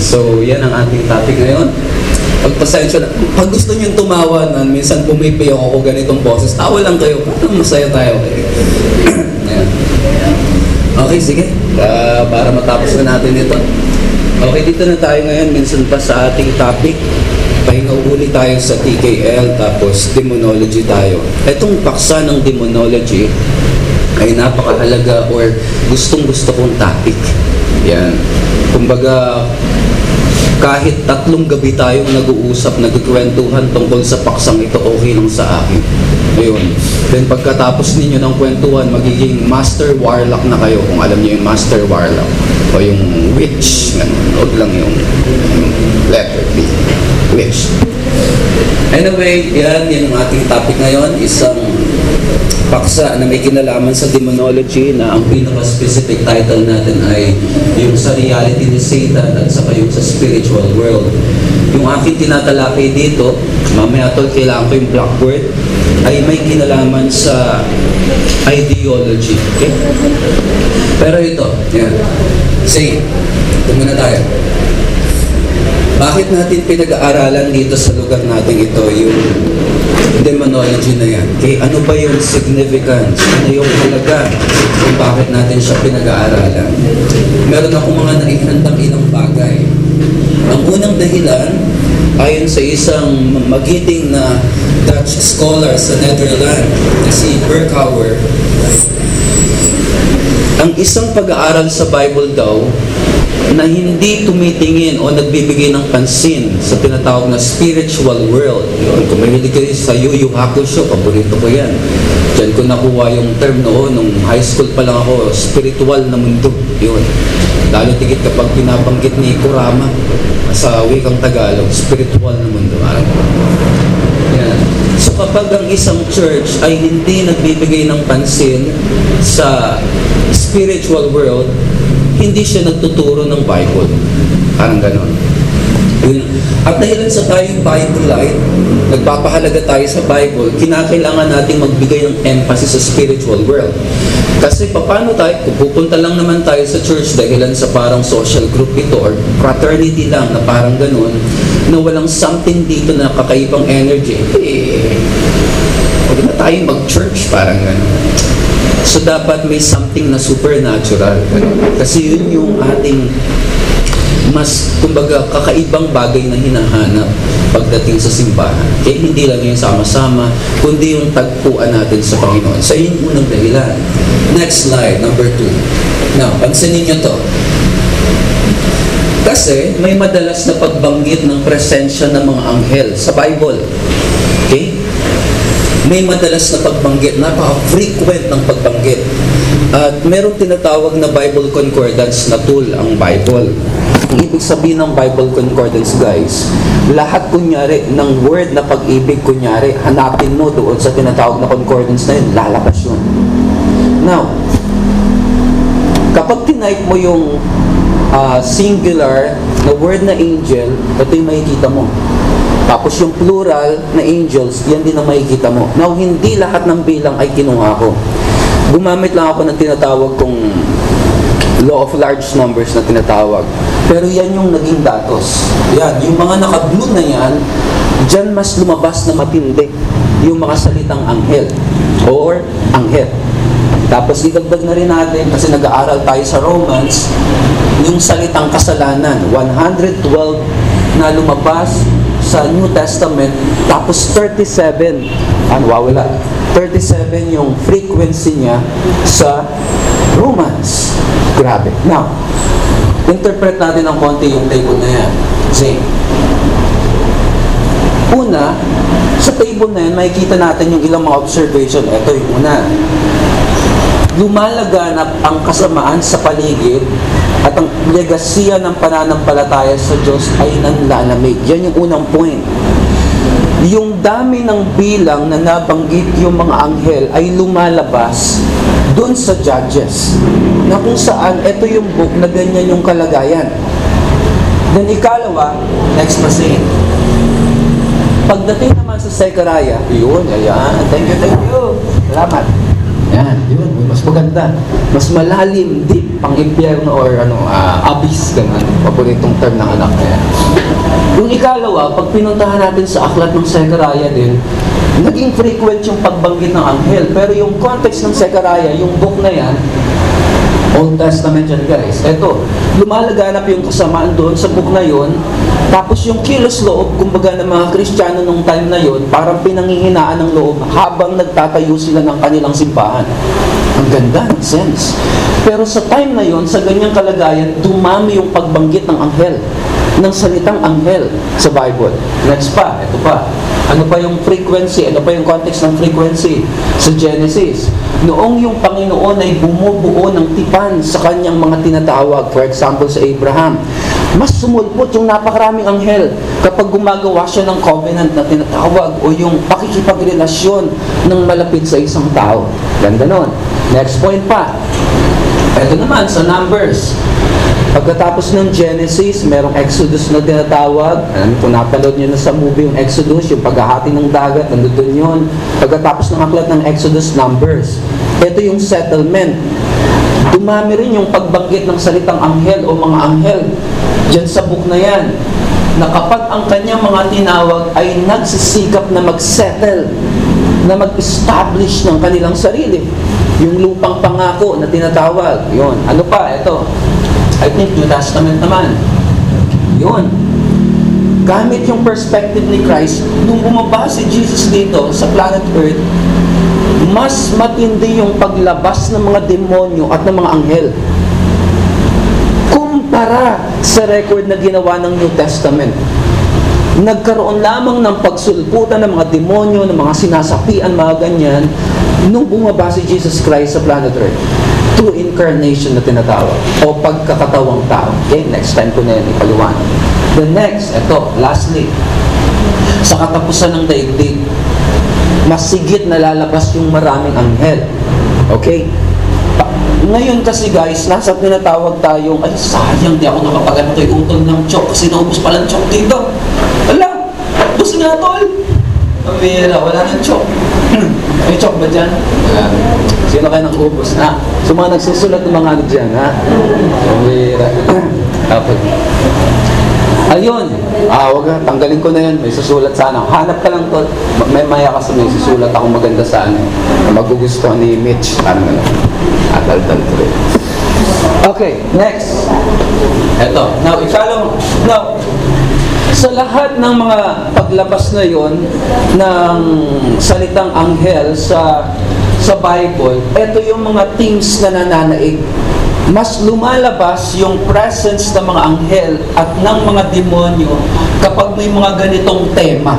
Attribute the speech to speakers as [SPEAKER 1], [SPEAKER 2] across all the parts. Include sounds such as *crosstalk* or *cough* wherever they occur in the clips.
[SPEAKER 1] So, yan ang ating topic ngayon. Pagpasensya na. Pag gusto nyo tumawa na, minsan pumipi ako ganitong boses, tawa lang kayo. Parang masaya tayo. *clears throat* Ayan. Okay, sige. Ah, para matapos na natin ito. Okay, dito na tayo ngayon. Minsan pa sa ating topic. Pahinga uli tayo sa TKL, tapos demonology tayo. Itong paksa ng demonology ay napakahalaga or gustong gusto kong topic. Yan. Kumbaga, kahit tatlong gabi tayong nag-uusap, nagkikwentuhan tungkol sa paksang ito, okay lang sa akin. Ayun. Then pagkatapos ninyo ng kwentuhan, magiging master warlock na kayo kung alam niyo yung master warlock o yung witch. Huwag lang yung, yung letter B. Witch. Anyway, yan, yan ang ating topic ngayon. Isang paksa na may kinalaman sa demonology na ang pinaka-specific title natin ay yung sa reality ni Satan at saka yung sa spiritual world. Yung aking tinatalakay dito, mamaya tol, kailangan ko yung blackboard, ay may kinalaman sa ideology. Okay? Pero ito, yan. Sige, ito muna tayo. Bakit natin pinag-aaralan dito sa lugar natin ito yung demonology na yan? Okay, ano ba yung significance? Ano yung halaga kung bakit natin siya pinag-aaralan? Meron akong mga naihandang ilang bagay. Ang unang dahilan, ayon sa isang magiting na Dutch scholar sa Netherlands, na si Berkouwer, ang isang pag-aaral sa Bible daw na hindi tumitingin o nagbibigay ng pansin sa tinatawag na spiritual world. Yun, kung mahilig kayo sa Yu Yu Hakusho, paborito ko yan. Diyan ko nakuha yung term noon, nung high school pa lang ako, spiritual na mundo. Yun. Lalo tigit kapag pinabanggit ni Kurama sa wikang Tagalog, spiritual na mundo. Yan. Kapag ang isang church ay hindi nagbibigay ng pansin sa spiritual world, hindi siya nagtuturo ng Bible. Parang ganon. Yun. At dahilan sa tayong Bible light, nagpapahalaga tayo sa Bible, kinakailangan nating magbigay ng emphasis sa spiritual world. Kasi paano tayo, kung pupunta lang naman tayo sa church dahilan sa parang social group ito or fraternity lang na parang ganun, na walang something dito na kakaibang energy, eh, huwag na tayo mag-church, parang ganun. So dapat may something na supernatural. Kasi yun yung ating mas, kumbaga, kakaibang bagay na hinahanap pagdating sa simbahan. Kaya hindi lang yung sama-sama, kundi yung tagpuan natin sa Panginoon. So yun unang dahilan. Next slide, number two. Now, pansinin nyo to. Kasi may madalas na pagbanggit ng presensya ng mga anghel sa Bible. Okay? may madalas na pagbanggit, napaka-frequent ng pagbanggit. At meron tinatawag na Bible Concordance na tool ang Bible. Ang ibig sabihin ng Bible Concordance, guys, lahat kunyari ng word na pag-ibig, kunyari, hanapin mo doon sa tinatawag na concordance na yun, lalabas yun. Now, kapag tinype mo yung uh, singular na word na angel, ito yung makikita mo. Tapos yung plural na angels, yan din ang makikita mo. Now, hindi lahat ng bilang ay kinuha ko. Gumamit lang ako ng tinatawag kong law of large numbers na tinatawag. Pero yan yung naging datos. Yan, yung mga naka-blue na yan, dyan mas lumabas na matindi yung mga salitang anghel or anghel. Tapos idagdag na rin natin, kasi nag-aaral tayo sa Romans, yung salitang kasalanan, 112 na lumabas sa New Testament, tapos 37, ano, wawala, 37 yung frequency niya sa Romans. Grabe. Now, interpret natin ng konti yung table na yan. Kasi, una, sa table na yan, makikita natin yung ilang mga observation. Ito yung una. Lumalaganap ang kasamaan sa paligid at ang legasya ng pananampalataya sa Diyos ay nanlalamig. Yan yung unang point. Yung dami ng bilang na nabanggit yung mga anghel ay lumalabas doon sa Judges na kung saan ito yung book na ganyan yung kalagayan. Then ikalawa, next passage. Pagdating naman sa Zechariah, yun, ayan, thank you, thank you. Salamat. Yan, yun, maganda, mas malalim, deep, pang impyerno or ano, ah, abyss, ganun. Paboritong term ng anak niya. Yung ikalawa, pag pinuntahan natin sa aklat ng Zechariah din, naging frequent yung pagbanggit ng anghel. Pero yung context ng Zechariah, yung book na yan, Old Testament yan guys. Ito, lumalaganap yung kasamaan doon sa book na yon. Tapos yung kilos loob, kumbaga ng mga Kristiyano nung time na yon, parang pinangihinaan ng loob habang nagtatayo sila ng kanilang simbahan. Ang ganda, sense. Pero sa time na yon, sa ganyang kalagayan, dumami yung pagbanggit ng anghel ng salitang anghel sa Bible. Next pa, ito pa. Ano pa yung frequency? Ano pa yung context ng frequency sa Genesis? Noong yung Panginoon ay bumubuo ng tipan sa kanyang mga tinatawag, for example sa Abraham, mas sumulpot yung napakaraming anghel kapag gumagawa siya ng covenant na tinatawag o yung pakikipagrelasyon ng malapit sa isang tao. Ganda nun. Next point pa. Ito naman sa Numbers. Pagkatapos ng Genesis, merong Exodus na tinatawag. Alam kung napanood nyo na sa movie yung Exodus, yung paghahati ng dagat, nandun yun. Pagkatapos ng aklat ng Exodus, Numbers. Ito yung settlement. Dumami rin yung pagbanggit ng salitang anghel o mga anghel dyan sa book na yan na kapag ang kanyang mga tinawag ay nagsisikap na mag-settle, na mag-establish ng kanilang sarili. Yung lupang pangako na tinatawag. Yun. Ano pa? Ito. I think New Testament naman. Yun. Gamit yung perspective ni Christ, nung bumaba si Jesus dito sa planet Earth, mas matindi yung paglabas ng mga demonyo at ng mga anghel kumpara sa record na ginawa ng New Testament. Nagkaroon lamang ng pagsulputan ng mga demonyo, ng mga sinasapian, mga ganyan, nung bumaba si Jesus Christ sa planet Earth. True incarnation na tinatawag. O pagkakatawang tao. Okay, next time ko na yan ipaliwanag. The next, ito, lastly, sa katapusan ng daigdig, masigit na lalabas yung maraming anghel. Okay? Ngayon kasi guys, nasa tinatawag tayong, ay sayang, di ako nakapagano kay utol ng chok kasi naubos pala ng chok dito. Wala, gusto nga tol. Bihira, wala nang chok. *clears throat* May chok ba dyan? Wala. Sino kayo nang-ubos? Ha? So mga nagsusulat ng mga ano dyan, ha? Ang bihira. *clears throat* Ayun. Ah, wag na. Tanggalin ko na yun. May susulat sana. Hanap ka lang to. Ma- May maya kasi may susulat ako maganda sa ano. Na magugustuhan ni Mitch. Ano. Atal-tal ko rin. Okay, next. Eto. Now, ikalong, now, sa lahat ng mga paglabas na yon ng salitang anghel sa sa Bible, ito yung mga themes na nananaig mas lumalabas yung presence ng mga anghel at ng mga demonyo kapag may mga ganitong tema.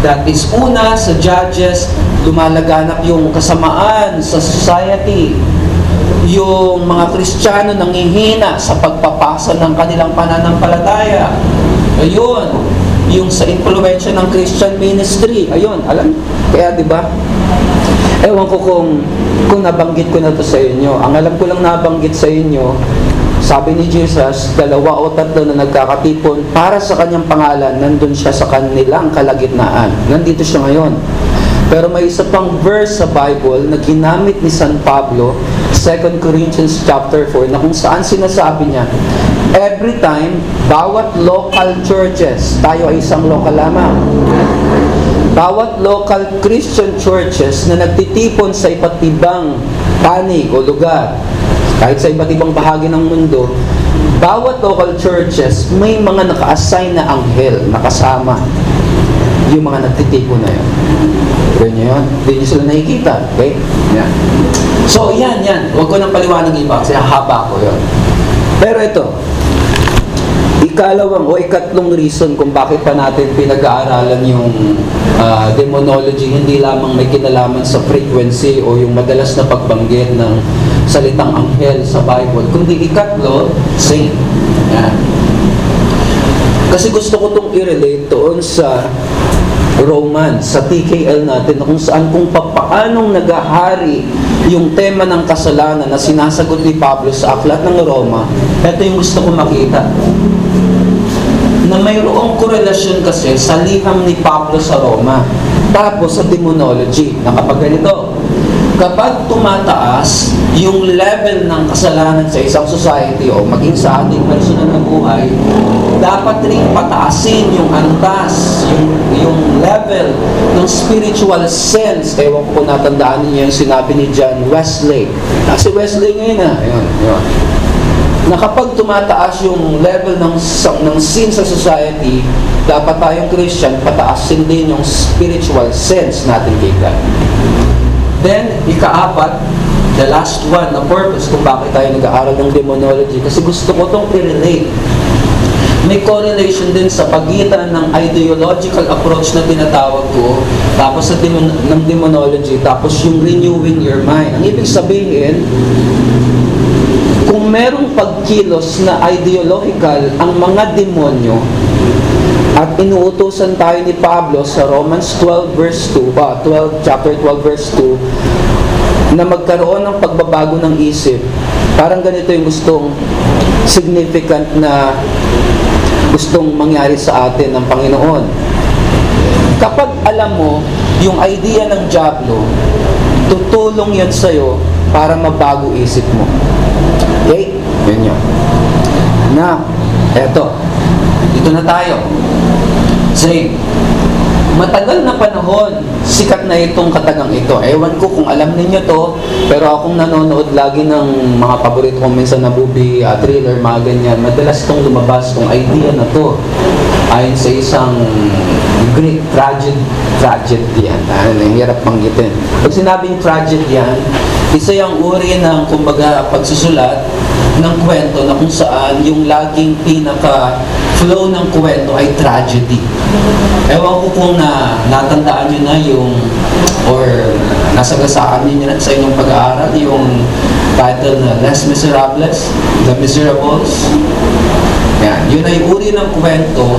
[SPEAKER 1] That is, una, sa Judges, lumalaganap yung kasamaan sa society. Yung mga Kristiyano nangihina sa pagpapasa ng kanilang pananampalataya. Ayun, yung sa impluensya ng Christian ministry. Ayun, alam, kaya di ba? Ewan ko kung, kung nabanggit ko na to sa inyo. Ang alam ko lang nabanggit sa inyo, sabi ni Jesus, dalawa o tatlo na nagkakatipon para sa kanyang pangalan, nandun siya sa kanilang kalagitnaan. Nandito siya ngayon. Pero may isa pang verse sa Bible na ginamit ni San Pablo, 2 Corinthians chapter 4, na kung saan sinasabi niya, every time, bawat local churches, tayo ay isang local lamang, bawat local Christian churches na nagtitipon sa iba't ibang panig o lugar, kahit sa iba't ibang bahagi ng mundo, bawat local churches may mga naka-assign na anghel na kasama yung mga nagtitipon na yun. Ganyan nyo yun? Hindi nyo sila nakikita. Okay? Yan. So, yan, yan. Huwag ko nang paliwanag iba kasi haba ko yun. Pero ito, ikalawang o ikatlong reason kung bakit pa natin pinag-aaralan yung ah, demonology, hindi lamang may kinalaman sa frequency o yung madalas na pagbanggit ng salitang anghel sa Bible, kundi ikatlo, saint. Kasi gusto ko itong i-relate doon sa Roman, sa TKL natin, na kung saan kung papaanong nagahari yung tema ng kasalanan na sinasagot ni Pablo sa aklat ng Roma, ito yung gusto ko makita. Na mayroong korelasyon kasi sa liham ni Pablo sa Roma. Tapos sa demonology na kapag ganito kapag tumataas yung level ng kasalanan sa isang society o maging sa ating personal na buhay, dapat rin pataasin yung antas, yung, yung level ng spiritual sense. Ewan ko natandaan niyo yung sinabi ni John Wesley. Ah, Wesley ngayon na. Ayun, yun. Na kapag tumataas yung level ng, ng sin sa society, dapat tayong Christian, pataasin din yung spiritual sense natin kay God. Then, ikaapat, the last one na purpose kung bakit tayo nag-aaral ng demonology, kasi gusto ko itong i-relate. May correlation din sa pagitan ng ideological approach na tinatawag ko, tapos sa demon, ng demonology, tapos yung renewing your mind. Ang ibig sabihin, kung merong pagkilos na ideological ang mga demonyo, at inuutosan tayo ni Pablo sa Romans 12 verse 2, uh, 12, chapter 12 verse 2, na magkaroon ng pagbabago ng isip. Parang ganito yung gustong significant na gustong mangyari sa atin ng Panginoon. Kapag alam mo yung idea ng Diablo, tutulong yan sa'yo para mabago isip mo. Okay? Yun yun. Na, eto. Dito na tayo. Say, matagal na panahon, sikat na itong katagang ito. Ewan ko kung alam ninyo to, pero akong nanonood lagi ng mga paborito kong minsan na movie, uh, thriller, mga ganyan, madalas itong lumabas, tong idea na to. Ayon sa isang Greek tragedy, yan. Ah, hirap banggitin. Pag sinabing tragedy yan, isa yung uri ng, kumbaga, pagsusulat ng kwento na kung saan yung laging pinaka flow ng kwento ay tragedy. Ewan ko kung na, natandaan nyo na yung or nasagasaan niyo na sa inyong pag-aaral yung title na Les Miserables, The Miserables. Yan. Yun ay uri ng kwento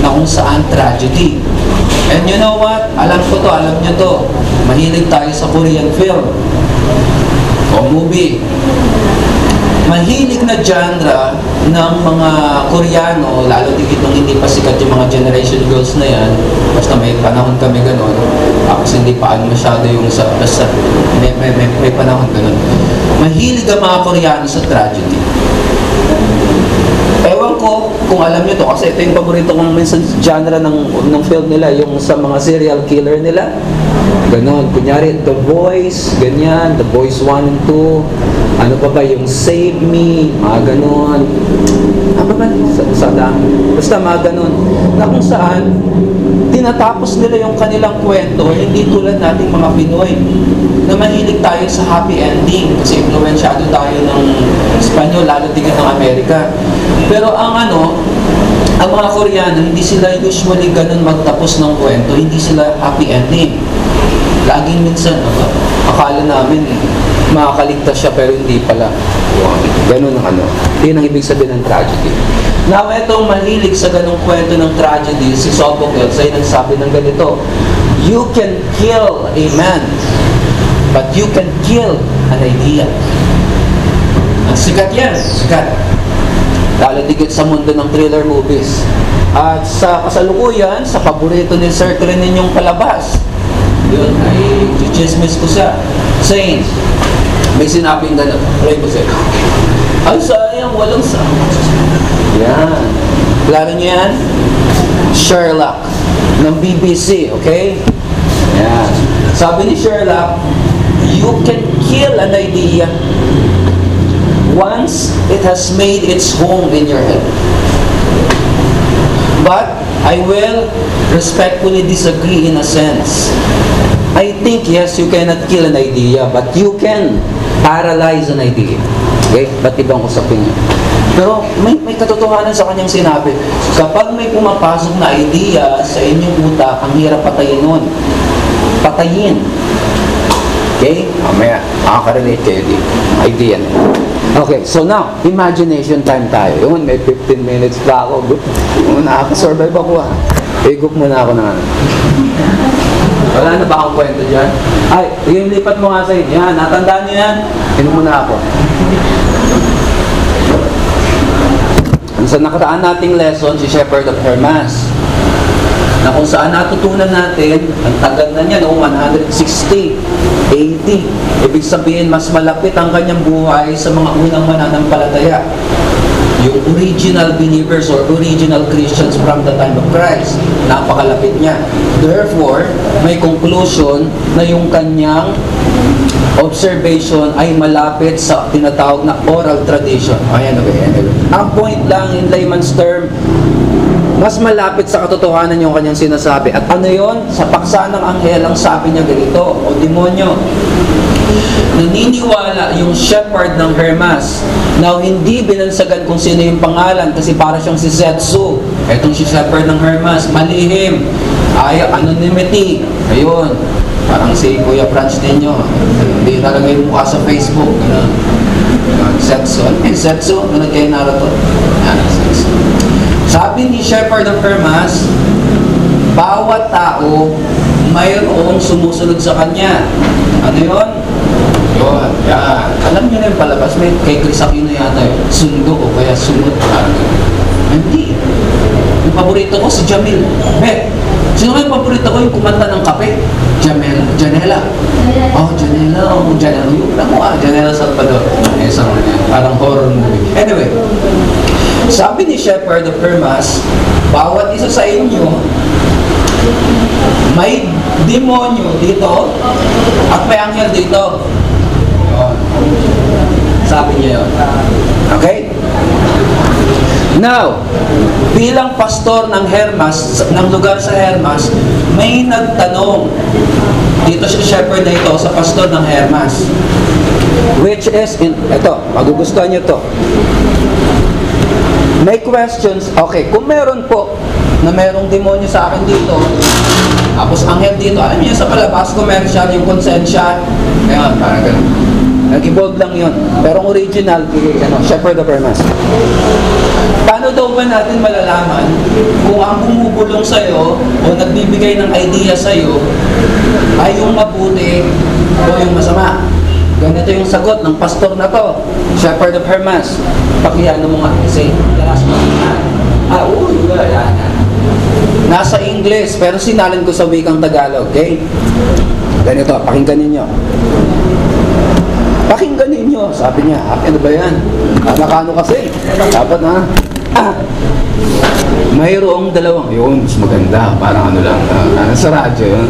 [SPEAKER 1] na kung saan tragedy. And you know what? Alam ko to, alam nyo to. Mahilig tayo sa Korean film o movie. Mahilig na genre ng mga Koreano, lalo digit nung hindi pa sikat yung mga generation girls na yan, basta may panahon kami ganun, tapos hindi pa ano masyado yung sa, basta may, may, may, may panahon ganun. Mahilig ang mga Koreano sa tragedy. Kung alam nyo to kasi ito yung paborito kong minsan genre ng, ng film nila, yung sa mga serial killer nila. Ganon. Kunyari, The Voice, ganyan, The Voice 1 and 2. Ano pa ba yung Save Me, mga ganon. Ano ba? Sa, sa dami. Basta mga ganon. Na kung saan, tinatapos nila yung kanilang kwento, hindi tulad nating mga Pinoy na mahilig tayo sa happy ending kasi influensyado tayo ng Espanyol, lalo tingin ng Amerika. Pero ang ano, ang mga Koreano, hindi sila usually ganun magtapos ng kwento, hindi sila happy ending. Laging minsan, uh, akala namin makakaligtas siya pero hindi pala. Ganun ang ano. Yun ang ibig sabihin ng tragedy. Now, itong mahilig sa ganung kwento ng tragedy, si Sophocles ay nagsabi ng ganito, You can kill a man, but you can kill an idea. Ang sikat yan, sikat. Lalo digit sa mundo ng thriller movies. At sa kasalukuyan, sa paborito ni Sir Trin ninyong palabas, yun, ay chismis ko siya. Saying, may sinabing gano'n, pray mo siya. Ay, sayang, walang sa. Yan. Klaro niyo yan? Sherlock ng BBC, okay? Yan. Sabi ni Sherlock, you can kill an idea once it has made its home in your head. But I will respectfully disagree in a sense. I think, yes, you cannot kill an idea, but you can paralyze an idea. Okay? Ba't ibang usapin niya? Pero may, may katotohanan sa kanyang sinabi. Kapag may pumapasok na idea sa inyong utak, ang hirap patayin nun. Patayin. Okay? Mamaya, makaka-relate kayo dito. Idea na. Okay, so now, imagination time tayo. Yun, may 15 minutes pa ako. Good. Yun, nakaka-survive ako ah. Higop muna ako na. Wala na ba akong kwento dyan? Ay, yung lipat mo nga sa inyo. Yan, natandaan niyo yan. Inom muna ako. Sa nakaraan nating lesson, si Shepherd of Hermas. na kung saan natutunan natin, ang tagal na niya, no, 160, 80. Ibig sabihin, mas malapit ang kanyang buhay sa mga unang mananampalataya. Yung original believers or original Christians from the time of Christ. Napakalapit niya. Therefore, may conclusion na yung kanyang observation ay malapit sa tinatawag na oral tradition. Ayan, okay. Ang point lang in layman's term, mas malapit sa katotohanan yung kanyang sinasabi. At ano yon? Sa paksa ng anghel, ang sabi niya ganito, o demonyo, naniniwala yung shepherd ng Hermas na hindi binansagan kung sino yung pangalan kasi para siyang si Zetsu. Etong si shepherd ng Hermas, malihim, ay anonymity. Ayun, parang si Kuya Franz ninyo. Hindi talaga yung mukha sa Facebook. Ganun. Zetsu. Eh, Zetsu, ganun kayo narato. Yan, Zetsu. Sabi ni Shepherd of Hermas, bawat tao mayroong sumusunod sa kanya. Ano yun? Yun, yan. Alam niyo na yung palabas, may kay Chris Aquino yata yun. Sundo o kaya sunod. Ganun. Hindi. Yung paborito ko si Jamil. Bet, sino yung paborito ko yung kumanta ng kape? Jamel, Janela. Oh, Janela. Oh, Janela. Yung alam mo ah, Janela Salvador. Eh, isang. Parang horror movie. Anyway, sabi ni Shepherd of Hermas, bawat isa sa inyo may demonyo dito at may anghel dito. Sabi niya yun. Okay? Now, bilang pastor ng Hermas, ng lugar sa Hermas, may nagtanong dito si shepherd na ito sa pastor ng Hermas. Which is, in, ito, magugustuhan niyo to. May questions, okay, kung meron po na merong demonyo sa akin dito, tapos anghel dito, alam niyo sa palabas, commercial, yung konsensya, ngayon, parang ganun. Nag-evolve lang yun. Pero original, ano, Shepherd of Hermas. Paano daw ba natin malalaman kung ang bumubulong sa'yo o nagbibigay ng idea sa'yo ay yung mabuti o yung masama? Ganito yung sagot ng pastor na to, Shepherd of Hermas. Pakiyano mo nga kasi, last Ah, oo, wala. Nasa English, pero sinalin ko sa wikang Tagalog, okay? Ganito, pakinggan ninyo. Pakinggan ninyo, sabi niya, ah, ano ba yan? Nakano kasi, dapat na, ah, mayroong dalawang, yun, mas maganda, parang ano lang, uh, sa radyo yun.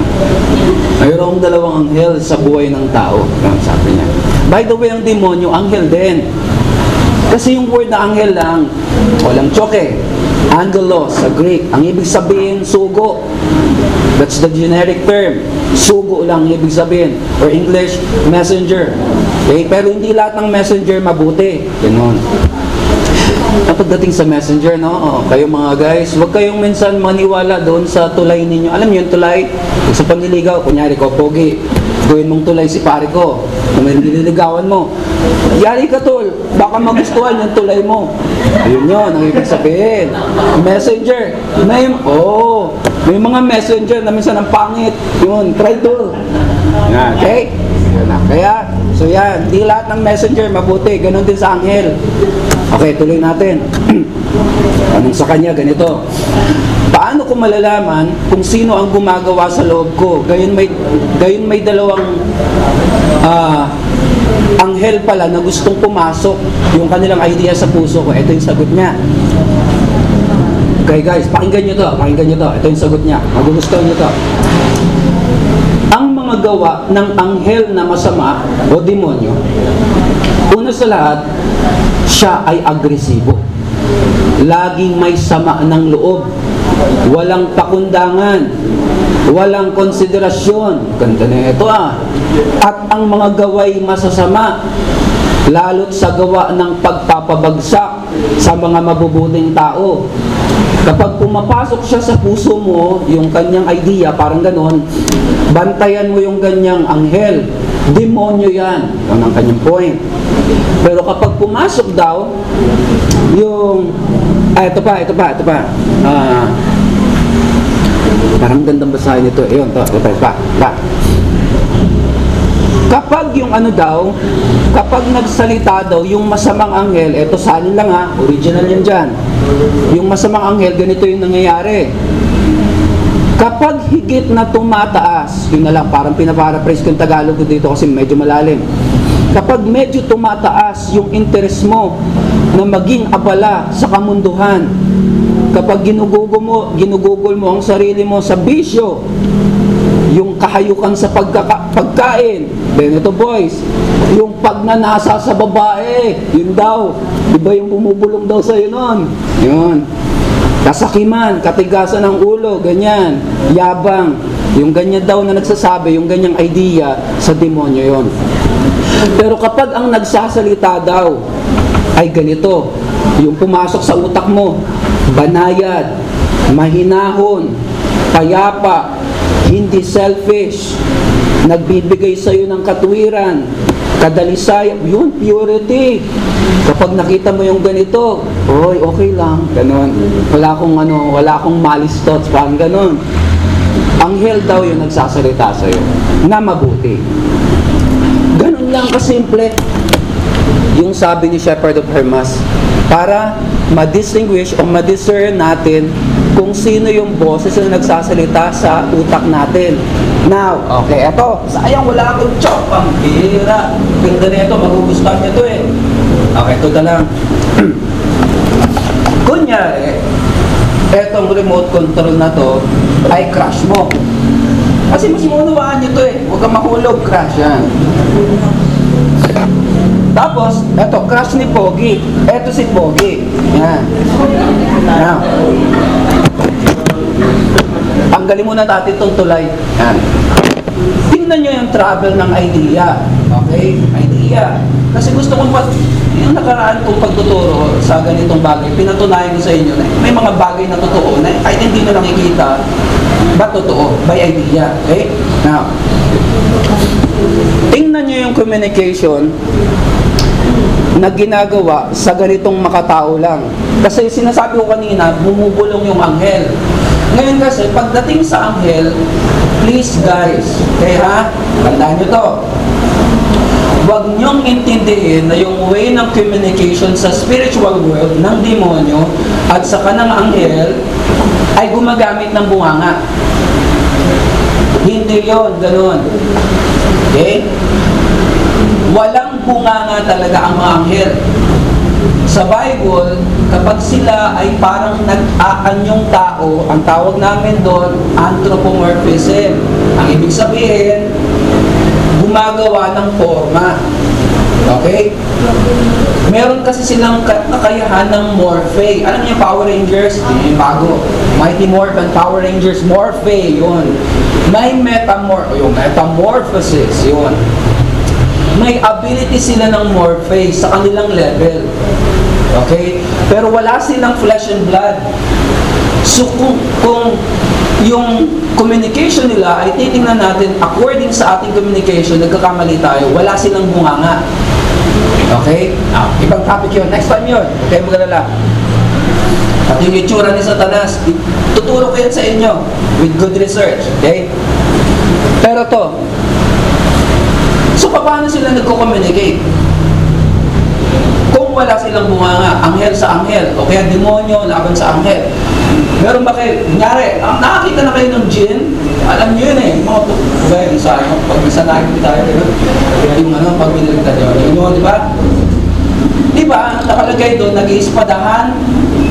[SPEAKER 1] Mayroong dalawang anghel sa buhay ng tao, yun, sabi niya. By the way, ang demonyo, anghel din. Kasi yung word na anghel lang, walang choke. Angelos sa Greek. Ang ibig sabihin, sugo. That's the generic term. Sugo lang ibig sabihin. Or English, messenger. Okay? Pero hindi lahat ng messenger mabuti. Ganun. Kapag dating sa messenger, no? Oh, kayo mga guys, huwag kayong minsan maniwala doon sa tulay ninyo. Alam niyo yung tulay? Sa panliligaw, kunyari ko, pogi, gawin mong tulay si pare ko. Kung may nililigawan mo. Yari ka tol, baka magustuhan yung tulay mo. Ayun yun, ang ibig sabihin. Messenger, may, oh, may mga messenger na minsan ang pangit. Yun. Yan, okay? Kaya, so yan, di lahat ng messenger mabuti. Ganon din sa anghel. Okay, tuloy natin. *clears throat* Anong sa kanya, ganito. Paano ko malalaman kung sino ang gumagawa sa loob ko? Gayon may, gayon may dalawang ah, anghel pala na gustong pumasok yung kanilang idea sa puso ko. Ito yung sagot niya. Okay guys, pakinggan nyo to. Pakinggan nyo to. Ito yung sagot niya. Magugustuhan nyo to. Ang mga gawa ng anghel na masama o demonyo, una sa lahat, siya ay agresibo. Laging may sama ng loob. Walang pakundangan. Walang konsiderasyon. Ganda na ito ah. At ang mga gaway masasama, lalo't sa gawa ng pagpapabagsak sa mga mabubuting tao. Kapag pumapasok siya sa puso mo, yung kanyang idea, parang ganon, bantayan mo yung ganyang anghel. Demonyo yan. Yun ang kanyang point. Pero kapag pumasok daw, yung, ah, ito pa, ito pa, ito pa. Ah, parang gandang basahin ito. Ayun, to, ito ito pa, pa. Kapag yung ano daw, kapag nagsalita daw yung masamang anghel, eto salin lang ha, original yan dyan. Yung masamang anghel, ganito yung nangyayari. Kapag higit na tumataas, yun na lang, parang pinaparaphrase ko yung Tagalog ko dito kasi medyo malalim. Kapag medyo tumataas yung interest mo na maging abala sa kamunduhan, kapag ginugugol mo, ginugugol mo ang sarili mo sa bisyo, yung kahayukan sa pagkaka- pagkain, Benito boys, yung pagnanasa sa babae, yun daw, di ba yung bumubulong daw sa'yo nun? Yun. Kasakiman, katigasan ng ulo, ganyan, yabang, yung ganyan daw na nagsasabi, yung ganyang idea, sa demonyo yon. Pero kapag ang nagsasalita daw ay ganito, yung pumasok sa utak mo, banayad, mahinahon, payapa, hindi selfish, nagbibigay sa iyo ng katwiran, kadalisay, yun, purity. Kapag nakita mo yung ganito, oy, okay lang, ganun. Wala akong ano, wala akong malice thoughts, parang ganun. Anghel daw yung nagsasalita sa iyo na mabuti. Ganun lang kasimple yung sabi ni Shepherd of Hermas para ma-distinguish o ma-discern natin kung sino yung boses na nagsasalita sa utak natin. Now, okay, eto, sayang wala akong chop, ang bira. Ganda na ito, magugustuhan niyo to eh. Okay, ito na lang. *clears throat* Kunyari, etong remote control na to ay crush mo. Kasi mas maunawaan niyo to eh. Huwag kang mahulog, crush yan. Tapos, eto, crush ni Pogi. Eto si Pogi. Yan. Yan. Tanggalin muna natin itong tulay. Yan. Tingnan nyo yung travel ng idea. Okay? Idea. Kasi gusto kong pag, yung nakaraan kong pagtuturo sa ganitong bagay, pinatunayan ko sa inyo na may mga bagay na totoo na kahit hindi nyo nakikita, ba totoo? By idea. Okay? Now, tingnan nyo yung communication na ginagawa sa ganitong makatao lang. Kasi sinasabi ko kanina, bumubulong yung anghel. Ngayon kasi, pagdating sa anghel, please guys, okay ha? Tandaan nyo to. Huwag niyong intindihin na yung way ng communication sa spiritual world ng demonyo at sa kanang anghel ay gumagamit ng bunganga. Hindi yon ganun. Okay? Walang bunganga talaga ang mga anghel. Sa Bible, kapag sila ay parang nag-aanyong tao, ang tawag namin doon, anthropomorphism. Ang ibig sabihin, gumagawa ng forma. Okay? Meron kasi silang ka- kakayahan ng morphe. Alam niyo Power Rangers? Yung bago. Mighty Morphin, Power Rangers, morphe, yun. May metamor yung metamorphosis, yun. May ability sila ng morphe sa kanilang level. Okay? Pero wala silang flesh and blood. So kung, kung yung communication nila ay titingnan natin according sa ating communication, nagkakamali tayo, wala silang bunganga. Okay? Ah, ibang topic yun. Next time yun. Okay, magalala. At yung itsura ni Satanas, tuturo ko yan sa inyo with good research. Okay? Pero to, paano sila nagko-communicate? Kung wala silang bunganga, anghel sa anghel, o kaya demonyo laban sa anghel. Meron ba kayo, kunyari, ang nakakita na kayo ng jinn, alam niyo yun eh, mga yung sa akin, pag nakikita tayo, yung ano, pag binilagta nyo, yun yun, di ba? Di ba, nakalagay doon, nag-iispadahan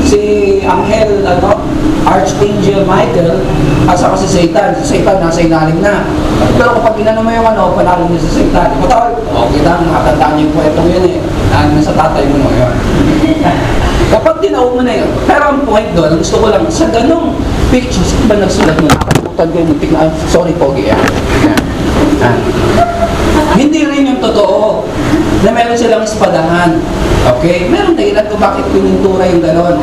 [SPEAKER 1] si Angel, ano, Archangel Michael, at saka si Satan. Si Satan nasa ilalim na. Pero kapag inano mo yung ano, panalo niya si Satan. Ikaw tawag, o kita, nakatandaan niyo yung kwentong yun eh. Ano sa tatay mo no, yun. *laughs* Kapag tinawag mo na yun, pero ang point doon, gusto ko lang, sa ganong pictures, ba nagsulat mo, nakalimutan ko yung na, ah, sorry Pogi, ah. Ah. Hindi rin yung totoo na meron silang espadahan. Okay? Meron dahilan kung bakit pinintura yung ganon.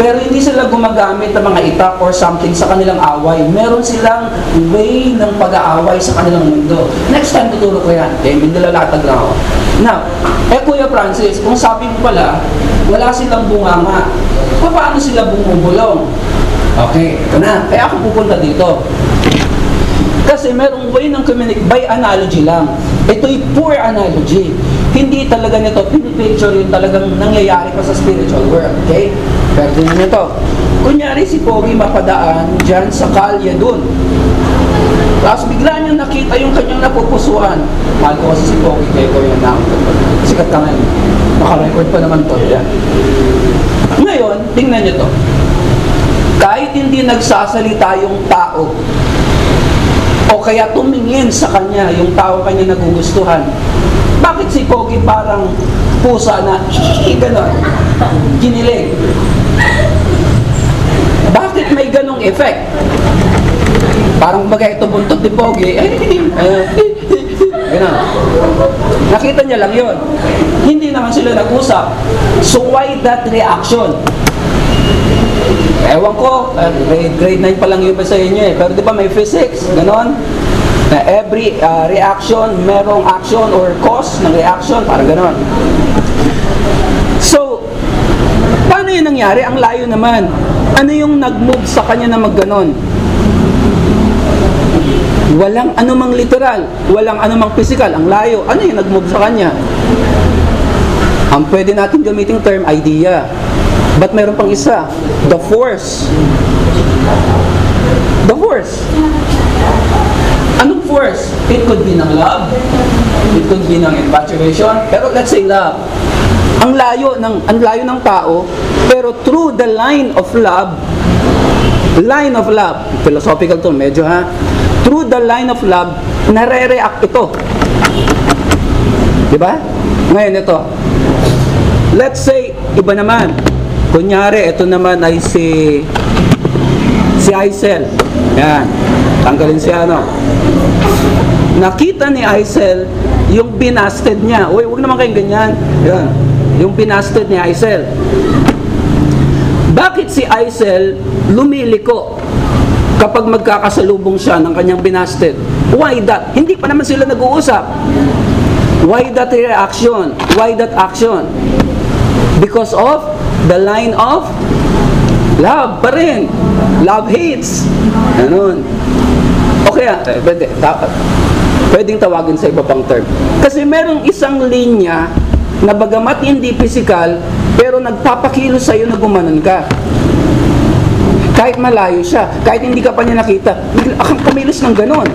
[SPEAKER 1] Pero hindi sila gumagamit ng mga itak or something sa kanilang away. Meron silang way ng pag-aaway sa kanilang mundo. Next time tuturo ko yan. Okay? May nilalatag lang ako. Now, eh Kuya Francis, kung sabi mo pala, wala silang bunganga, paano sila bumubulong? Okay, ito na. Kaya ako pupunta dito. Kasi merong way ng communicate by analogy lang. Ito'y poor analogy. Hindi talaga nito pinipicture yung talagang nangyayari pa sa spiritual world. Okay? Pero tingnan nyo to. Kunyari si Pogi mapadaan dyan sa kalye dun. Tapos bigla niyo nakita yung kanyang napupusuan. Mahal ko kasi si Pogi kaya ko yung nakita. Sikat ka ngayon. Naka-record pa naman to. Yan. Ngayon, tingnan nyo to. Kahit hindi nagsasalita yung tao, o kaya tumingin sa kanya, yung tao kanya nagugustuhan, bakit si Pogi parang pusa na gano'n, ginilig? Bakit may ganong effect? Parang bagay ito buntot ni Pogi, eh, eh, Ganun. Nakita niya lang yon. Hindi naman sila nag-usap. So why that reaction? Ewan ko, uh, grade, grade 9 pa lang yun pa sa inyo eh. Pero di ba may physics, ganon? Na every uh, reaction, merong action or cause ng reaction, parang ganon. So, paano yun nangyari? Ang layo naman. Ano yung nag-move sa kanya na magganon? Walang anumang literal, walang anumang physical, ang layo. Ano yung nag-move sa kanya? Ang pwede natin gamitin term, idea. But meron pang isa, the force. The force. Anong force? It could be ng love. It could be ng infatuation. Pero let's say love. Ang layo ng ang layo ng tao, pero through the line of love, line of love, philosophical to medyo ha, through the line of love, nare-react ito. Di ba? Ngayon ito. Let's say, iba naman. Kunyari, ito naman ay si si Aisel. Yan. Tanggalin si ano. Nakita ni Aisel yung binasted niya. Uy, huwag naman kayong ganyan. Yan. Yung binasted ni Aisel. Bakit si Aisel lumiliko kapag magkakasalubong siya ng kanyang binasted? Why that? Hindi pa naman sila nag-uusap. Why that reaction? Why that action? Because of the line of love pa rin. Love hates. Ganun. Okay, ah, eh, pwede. Pwedeng tawagin sa iba pang term. Kasi merong isang linya na bagamat hindi physical, pero nagpapakilo sa iyo na gumanon ka. Kahit malayo siya, kahit hindi ka pa niya nakita, akang kumilos ng ganon.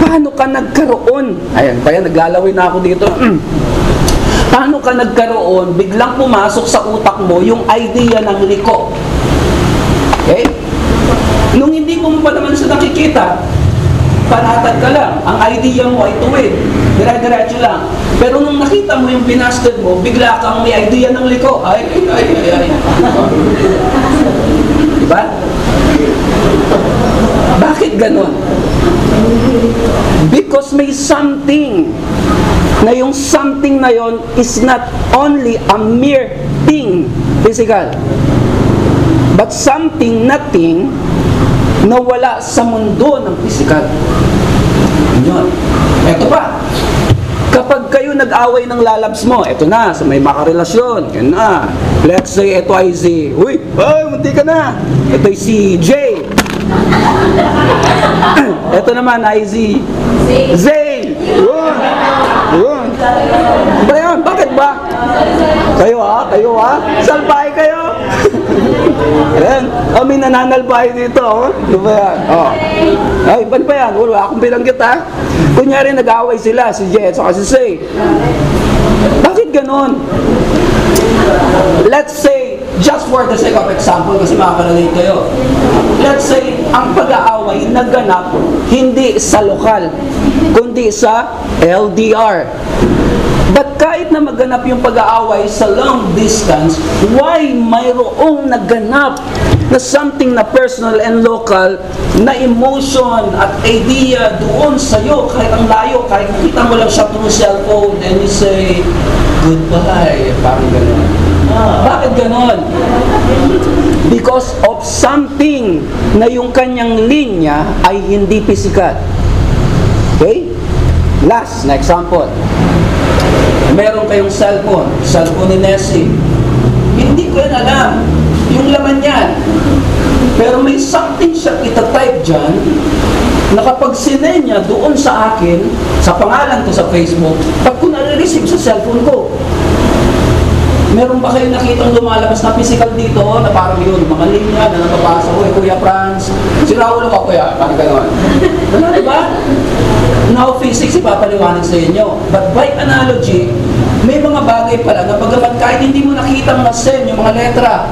[SPEAKER 1] Paano ka nagkaroon? Ayan, kaya naglalawin na ako dito. *clears throat* Paano ka nagkaroon, biglang pumasok sa utak mo yung idea ng liko? Okay? Nung hindi mo pa naman siya nakikita, panatag ka lang. Ang idea mo ay tuwid. Dire-diretso lang. Pero nung nakita mo yung binasted mo, bigla kang may idea ng liko. Ay, ay, ay, ay, ay. Diba? Bakit ganon? Because may something na yung something na yon is not only a mere thing, physical, but something, nothing, na wala sa mundo ng physical. Yun. Ito pa. Kapag kayo nag-away ng lalabs mo, eto na, sa may makarelasyon, yan na. Let's say, ito ay si, uy, ay, munti ka na. Ito ay si Jay. *clears throat* ito naman ay si Zay. Yun. Ba? Bakit ba? Kayo ha? Kayo ha? Salbahe kayo? *laughs* Ayan. O, may nananalbahe dito. Oh. Ano ba yan? Oh. Ay, ban ba yan? Wala akong binanggit ha. Kunyari nag-away sila, si Jet at si Say. Bakit ganon? Let's say, just for the sake of example, kasi makakarelate kayo. Let's say, ang pag-aaway naganap hindi sa lokal, kundi sa LDR. But kahit na maganap yung pag-aaway sa long distance, why mayroong naganap na something na personal and local na emotion at idea doon sa'yo, kahit ang layo, kahit kita mo lang siya through cellphone and you say, goodbye, parang gano'n. Bakit ganon? Because of something na yung kanyang linya ay hindi physical. Okay? Last na example. Meron kayong cellphone, cellphone ni Nessie. Hindi ko yan alam. Yung laman yan. Pero may something siya itatype dyan na kapag sinenya doon sa akin, sa pangalan ko sa Facebook, pag ko nare-receive sa cellphone ko, Meron ba kayong nakitang lumalabas na physical dito na parang yun, mga linya na nababasa ko, eh, Kuya Franz, si Raulo ka Kuya, parang gano'n. Wala, di ba? Now, physics, ipapaliwanag sa inyo. But by analogy, may mga bagay pala na bagamat kahit hindi mo nakita mga sen, yung mga letra,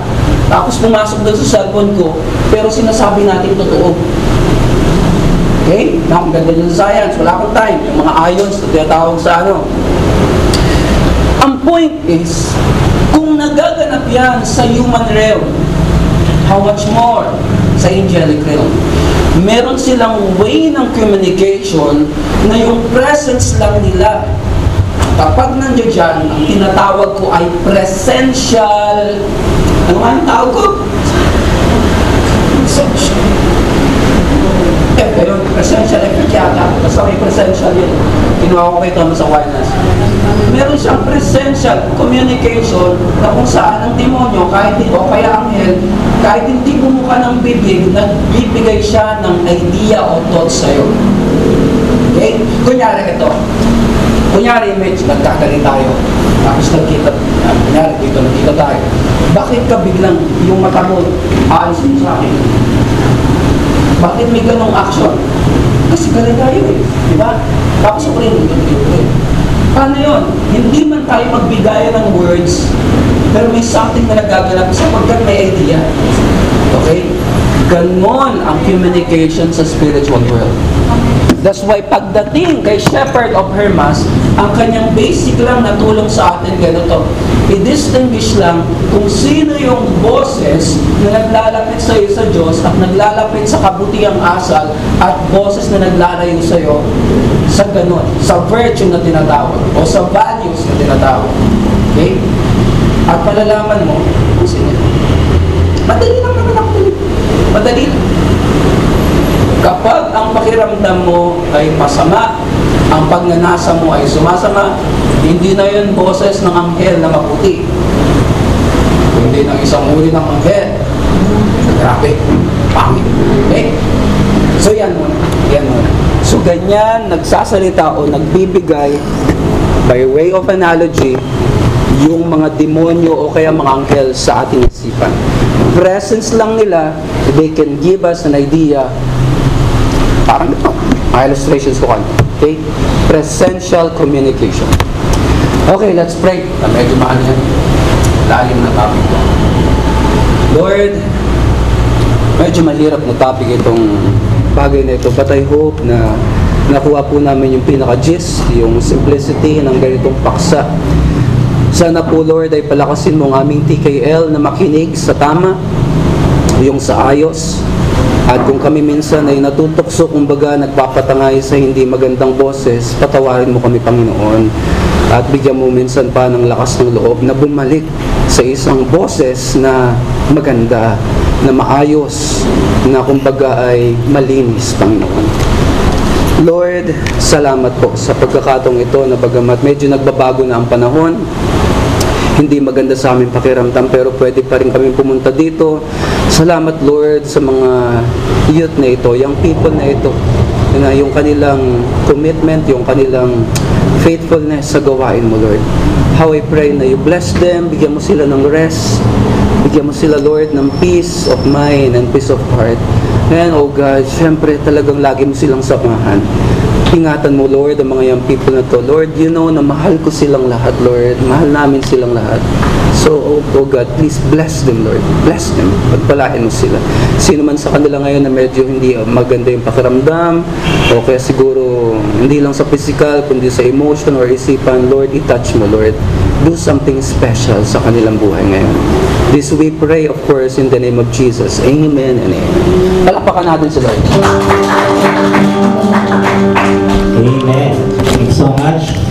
[SPEAKER 1] tapos pumasok doon sa cellphone ko, pero sinasabi natin totoo. Okay? Nakaganda dyan sa science, wala akong time. Yung mga ions na tinatawag sa ano. Ang point is, kung nagaganap yan sa human realm, how much more sa angelic realm? Meron silang way ng communication na yung presence lang nila. Kapag nandiyo dyan, ang tinatawag ko ay presential. Ano nga yung tawag ko? Presential. Eh, pero presential effect yata. Basta may presential yun. Kinuha ko kay Thomas Aquinas. Meron siyang presential communication na kung saan ang demonyo, kahit o kaya anghel, kahit hindi bumuka ng bibig, nagbibigay siya ng idea o thoughts sa'yo. Okay? Kunyari ito. Kunyari, may nagkakali tayo. Tapos nagkita, ah, kunyari dito, nagkita tayo. Bakit ka biglang yung mata mo, aalisin mo sa akin? Bakit may ganong action? Kasi galing tayo eh. Di? Tapos ako rin, eh. Paano yun? Hindi man tayo magbigay ng words, pero may something na nagaganap sapagkat may idea. Okay? Ganon ang communication sa spiritual world. That's why pagdating kay Shepherd of Hermas, ang kanyang basic lang na tulong sa atin ganito. I-distinguish lang kung sino yung boses na naglalapit sa iyo sa Diyos at naglalapit sa kabutiang asal at boses na naglalayo sa iyo sa ganon, sa virtue na tinatawag o sa values na tinatawag. Okay? At malalaman mo kung sino. Madali lang naman ako. Madali lang. Kapag ang pakiramdam mo ay masama, ang pagnanasa mo ay sumasama, hindi na yun boses ng anghel na maputi. Kundi ng isang uri ng anghel. Grabe, pangit. Okay? So yan muna. Yan muna. So ganyan, nagsasalita o nagbibigay by way of analogy yung mga demonyo o kaya mga anghel sa ating isipan. Presence lang nila, they can give us an idea Parang ito. Mga illustrations ko kanina. Okay? Presential communication. Okay, let's pray. Ah, medyo maano yan. Lalim na topic ko. Lord, medyo mahirap na topic itong bagay na ito. But I hope na nakuha po namin yung pinaka-gist, yung simplicity ng ganitong paksa. Sana po, Lord, ay palakasin mo ang aming TKL na makinig sa tama, yung sa ayos, at kung kami minsan ay natutokso, kumbaga nagpapatangay sa hindi magandang boses, patawarin mo kami Panginoon. At bigyan mo minsan pa ng lakas ng loob na bumalik sa isang boses na maganda, na maayos, na kumbaga ay malinis, Panginoon. Lord, salamat po sa pagkakataong ito na bagamat medyo nagbabago na ang panahon, hindi maganda sa aming pakiramdam pero pwede pa rin kami pumunta dito. Salamat Lord sa mga youth na ito, young people na ito, na yung kanilang commitment, yung kanilang faithfulness sa gawain mo Lord. How I pray na you bless them, bigyan mo sila ng rest, bigyan mo sila Lord ng peace of mind and peace of heart. Ngayon, oh God, syempre talagang lagi mo silang samahan. Ingatan mo, Lord, ang mga young people na to. Lord, you know na mahal ko silang lahat, Lord. Mahal namin silang lahat. So, oh, oh God, please bless them, Lord. Bless them. Pagpalain mo sila. Sino man sa kanila ngayon na medyo hindi maganda yung pakiramdam, o kaya siguro hindi lang sa physical, kundi sa emotion or isipan, Lord, i-touch mo, Lord. Do something special sa kanilang buhay ngayon. This we pray, of course, in the name of Jesus. Amen and amen. Palakpakan natin si Lord.
[SPEAKER 2] Amen. Thanks so much.